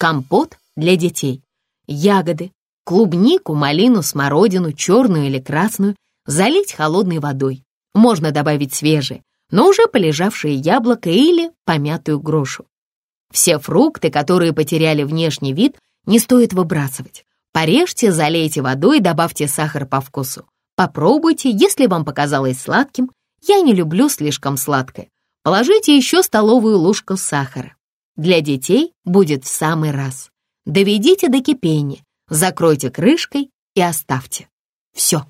Компот для детей. Ягоды, клубнику, малину, смородину, черную или красную, залить холодной водой. Можно добавить свежие, но уже полежавшее яблоко или помятую грушу. Все фрукты, которые потеряли внешний вид, не стоит выбрасывать. Порежьте, залейте водой добавьте сахар по вкусу. Попробуйте, если вам показалось сладким. Я не люблю слишком сладкое. Положите еще столовую ложку сахара. Для детей будет в самый раз. Доведите до кипения, закройте крышкой и оставьте. Все.